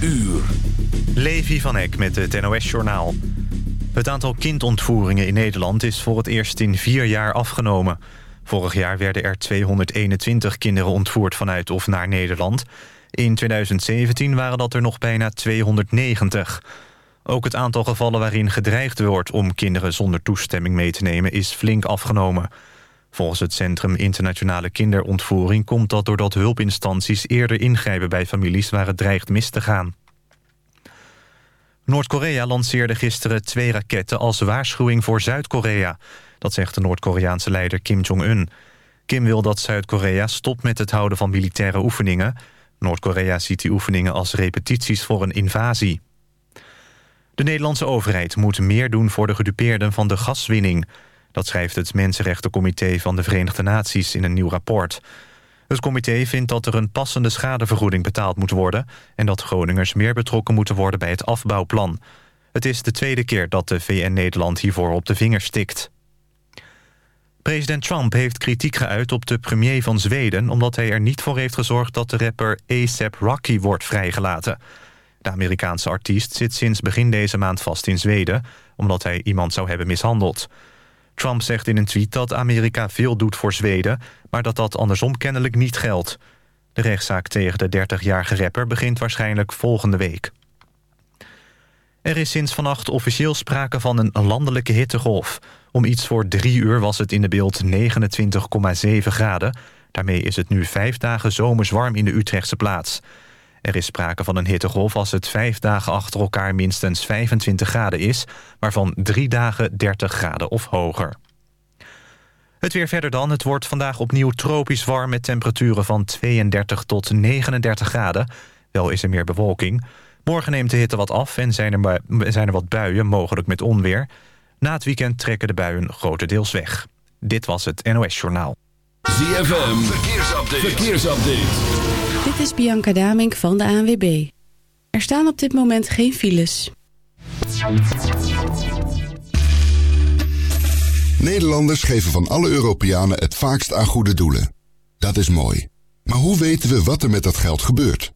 uur. Levi van Eck met het NOS-journaal. Het aantal kindontvoeringen in Nederland is voor het eerst in vier jaar afgenomen. Vorig jaar werden er 221 kinderen ontvoerd vanuit of naar Nederland. In 2017 waren dat er nog bijna 290. Ook het aantal gevallen waarin gedreigd wordt om kinderen zonder toestemming mee te nemen is flink afgenomen. Volgens het Centrum Internationale Kinderontvoering komt dat doordat hulpinstanties eerder ingrijpen bij families waar het dreigt mis te gaan. Noord-Korea lanceerde gisteren twee raketten als waarschuwing voor Zuid-Korea. Dat zegt de Noord-Koreaanse leider Kim Jong-un. Kim wil dat Zuid-Korea stopt met het houden van militaire oefeningen. Noord-Korea ziet die oefeningen als repetities voor een invasie. De Nederlandse overheid moet meer doen voor de gedupeerden van de gaswinning. Dat schrijft het Mensenrechtencomité van de Verenigde Naties in een nieuw rapport. Het comité vindt dat er een passende schadevergoeding betaald moet worden... en dat Groningers meer betrokken moeten worden bij het afbouwplan. Het is de tweede keer dat de VN Nederland hiervoor op de vinger stikt. President Trump heeft kritiek geuit op de premier van Zweden... omdat hij er niet voor heeft gezorgd dat de rapper A$AP Rocky wordt vrijgelaten. De Amerikaanse artiest zit sinds begin deze maand vast in Zweden... omdat hij iemand zou hebben mishandeld. Trump zegt in een tweet dat Amerika veel doet voor Zweden... maar dat dat andersom kennelijk niet geldt. De rechtszaak tegen de 30-jarige rapper begint waarschijnlijk volgende week. Er is sinds vannacht officieel sprake van een landelijke hittegolf. Om iets voor drie uur was het in de beeld 29,7 graden. Daarmee is het nu vijf dagen zomers warm in de Utrechtse plaats. Er is sprake van een hittegolf als het vijf dagen achter elkaar minstens 25 graden is... waarvan drie dagen 30 graden of hoger. Het weer verder dan. Het wordt vandaag opnieuw tropisch warm... met temperaturen van 32 tot 39 graden. Wel is er meer bewolking. Morgen neemt de hitte wat af en zijn er, zijn er wat buien, mogelijk met onweer. Na het weekend trekken de buien grotendeels weg. Dit was het NOS Journaal. ZFM, verkeersupdate. verkeersupdate. Dit is Bianca Damink van de ANWB. Er staan op dit moment geen files. Nederlanders geven van alle Europeanen het vaakst aan goede doelen. Dat is mooi. Maar hoe weten we wat er met dat geld gebeurt?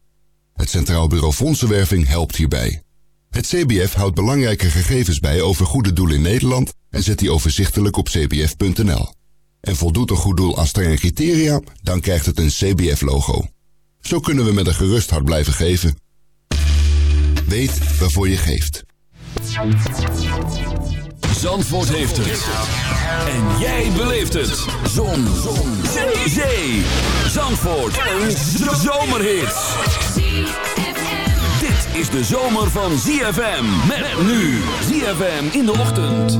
Het Centraal Bureau Fondsenwerving helpt hierbij. Het CBF houdt belangrijke gegevens bij over goede doelen in Nederland... en zet die overzichtelijk op cbf.nl. En voldoet een goed doel aan strenge criteria, dan krijgt het een CBF-logo. Zo kunnen we met een gerust hart blijven geven. Weet waarvoor je geeft. Zandvoort heeft het. En jij beleeft het. Zon. Zon. Zee. Zee. Zandvoort. Een zomerhit. Dit is de zomer van ZFM. Met nu. ZFM in de ochtend.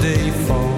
day falls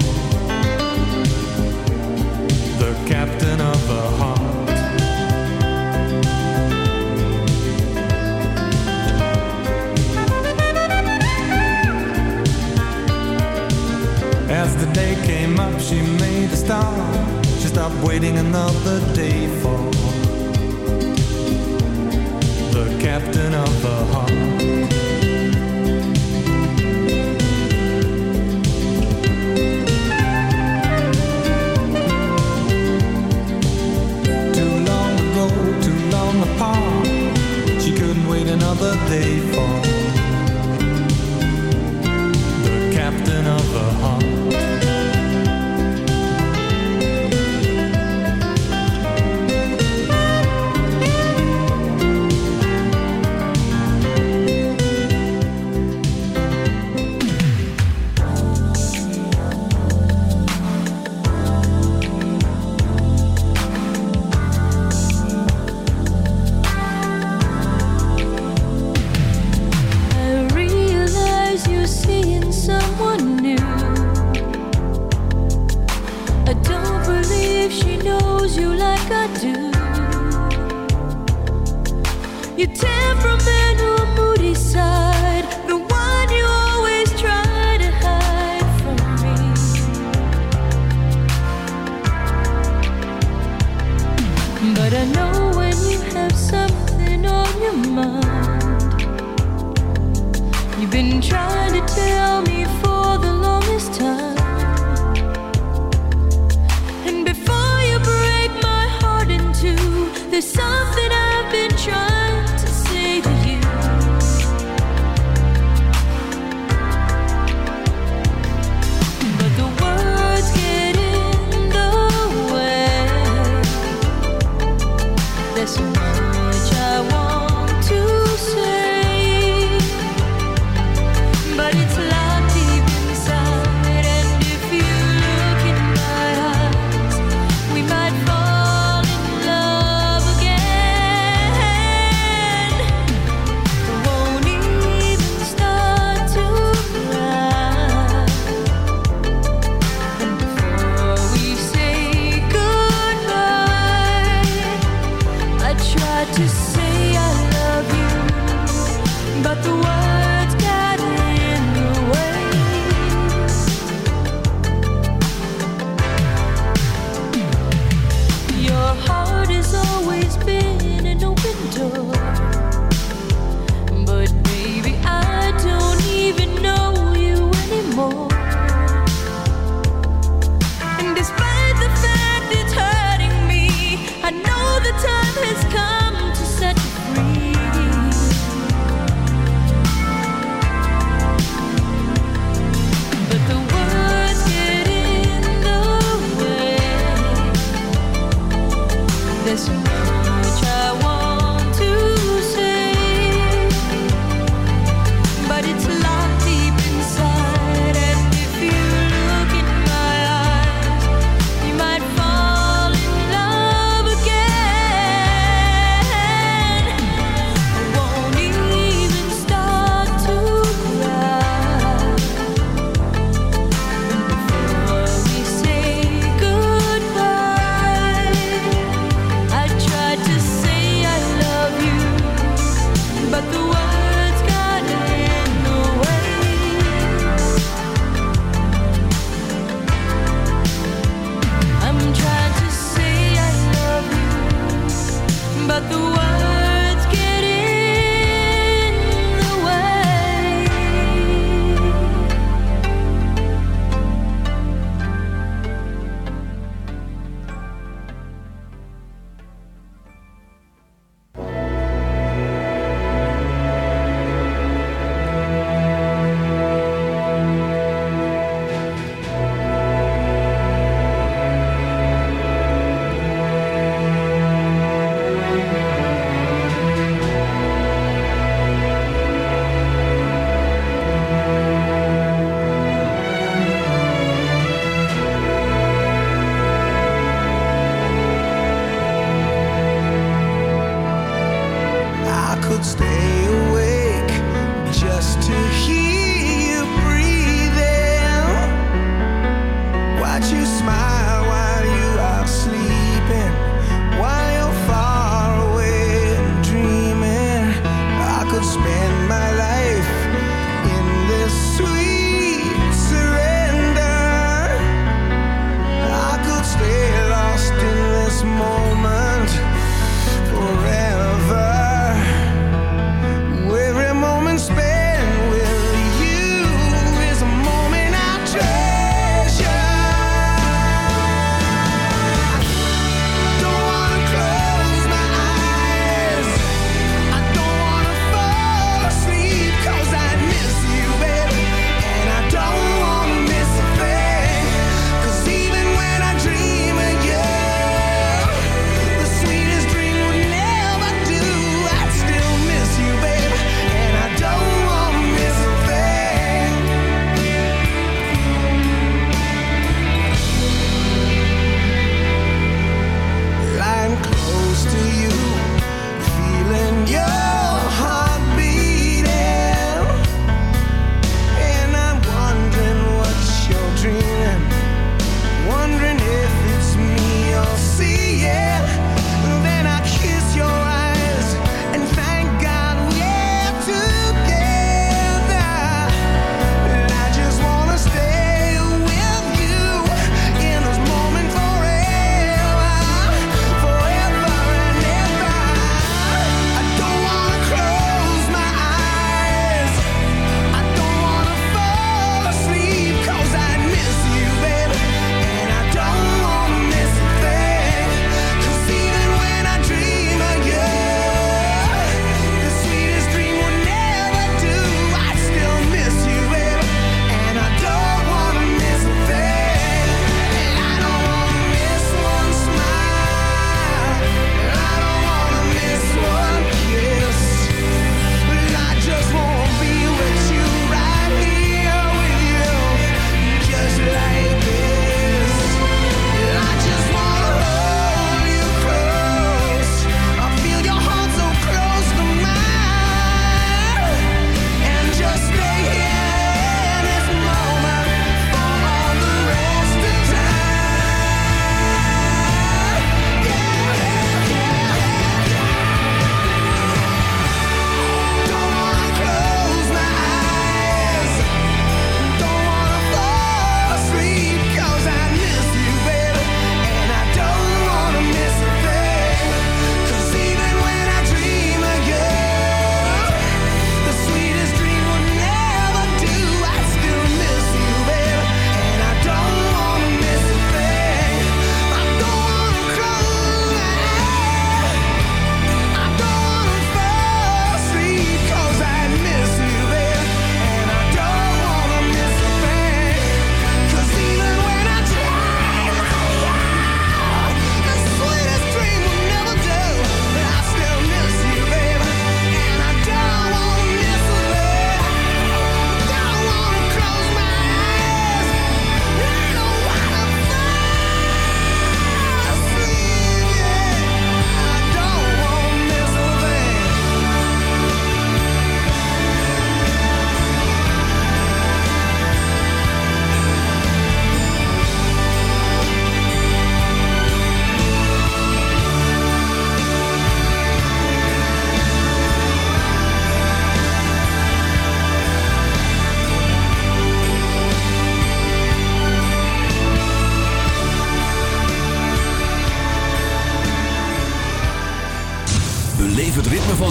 been trying to tell me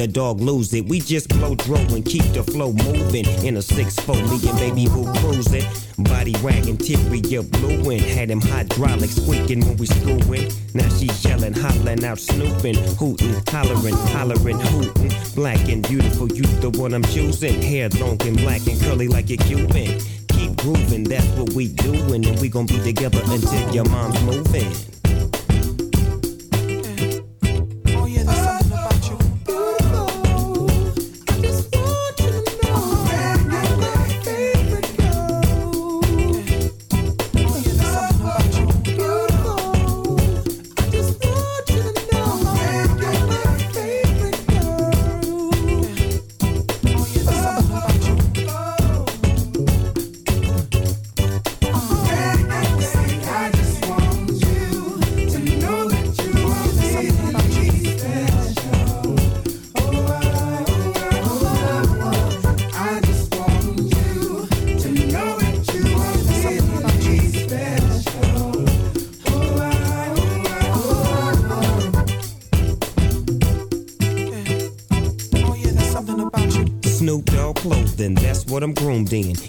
The dog lose it. We just blow dro and keep the flow moving. In a 6-4, me and baby boo cruising. Body wagging, interior blueing. Had him hydraulic squeaking when we screwing. Now she yelling, hollering out, snooping, hooting, hollering, hollering, hooting. Black and beautiful, you the one I'm choosing. Hair long and black and curly like a Cuban. Keep grooving, that's what we doing. And we gon' be together until your mom's moving.